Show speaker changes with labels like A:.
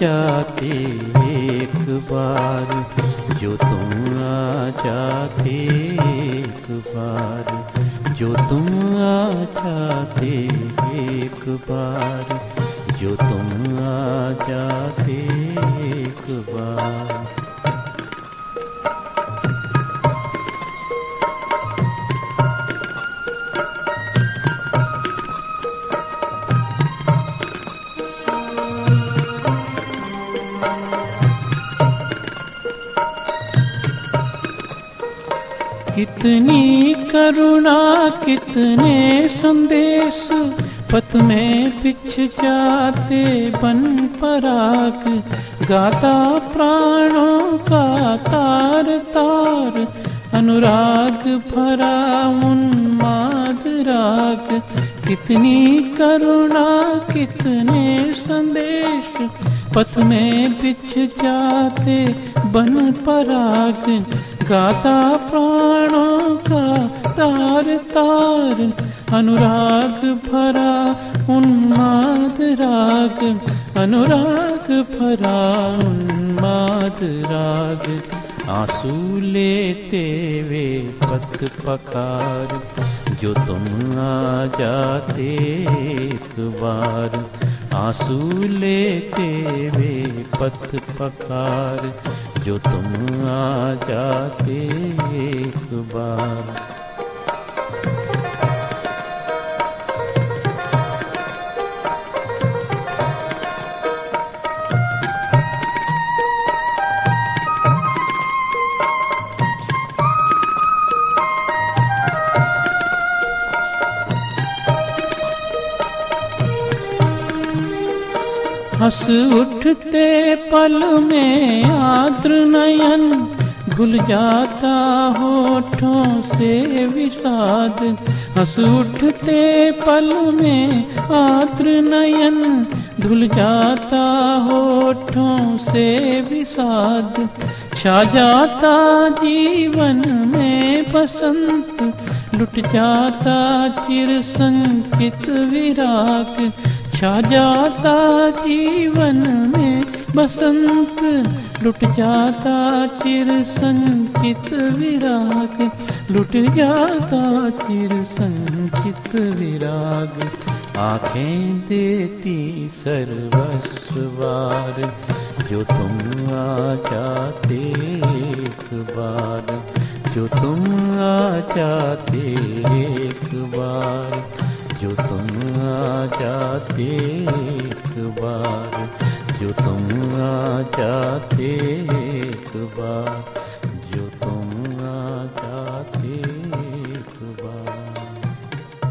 A: जाते एक बार, जो तुम आ जाते एक बार, जो तुम आ जाते एक बार, जो तुम आ जाते एक बार। कितनी करुणा, कितने संदेश, पथ में पिछ जाते बन पराग। गाता प्राणों का तार तार, अनुराग भरा उन्माद राग। कितनी करुणा, कितने संदेश पथ में बिछ जाते, बन पराग। गाता प्राणों का तार तार, अनुराग भरा उन्माद राग। अनुराग भरा उन्माद राग। आँसू लेते वे पथ पकार जो तुम आ जाते एक बार। आँसू लेते वे पथ पकार जो तुम आ जाते एक बार। हंस उठते पल में आद्र नयन, भूल जाता होठों से विषाद। हंस उठते पल में आद्र नयन धुल जाता होठों से विषाद। छा जाता जीवन में बसंत, लुट जाता चिर संकित विराग। छा जाता जीवन में बसंत लुट जाता, चिर संचित विराग। लुट जाता, चिर संचित विराग। आँखें देती सर्वस्वार, जो तुम आ जाते एक बार। जो तुम आ जाते आ जाते एक बार जो तुम आ जाते एक बार।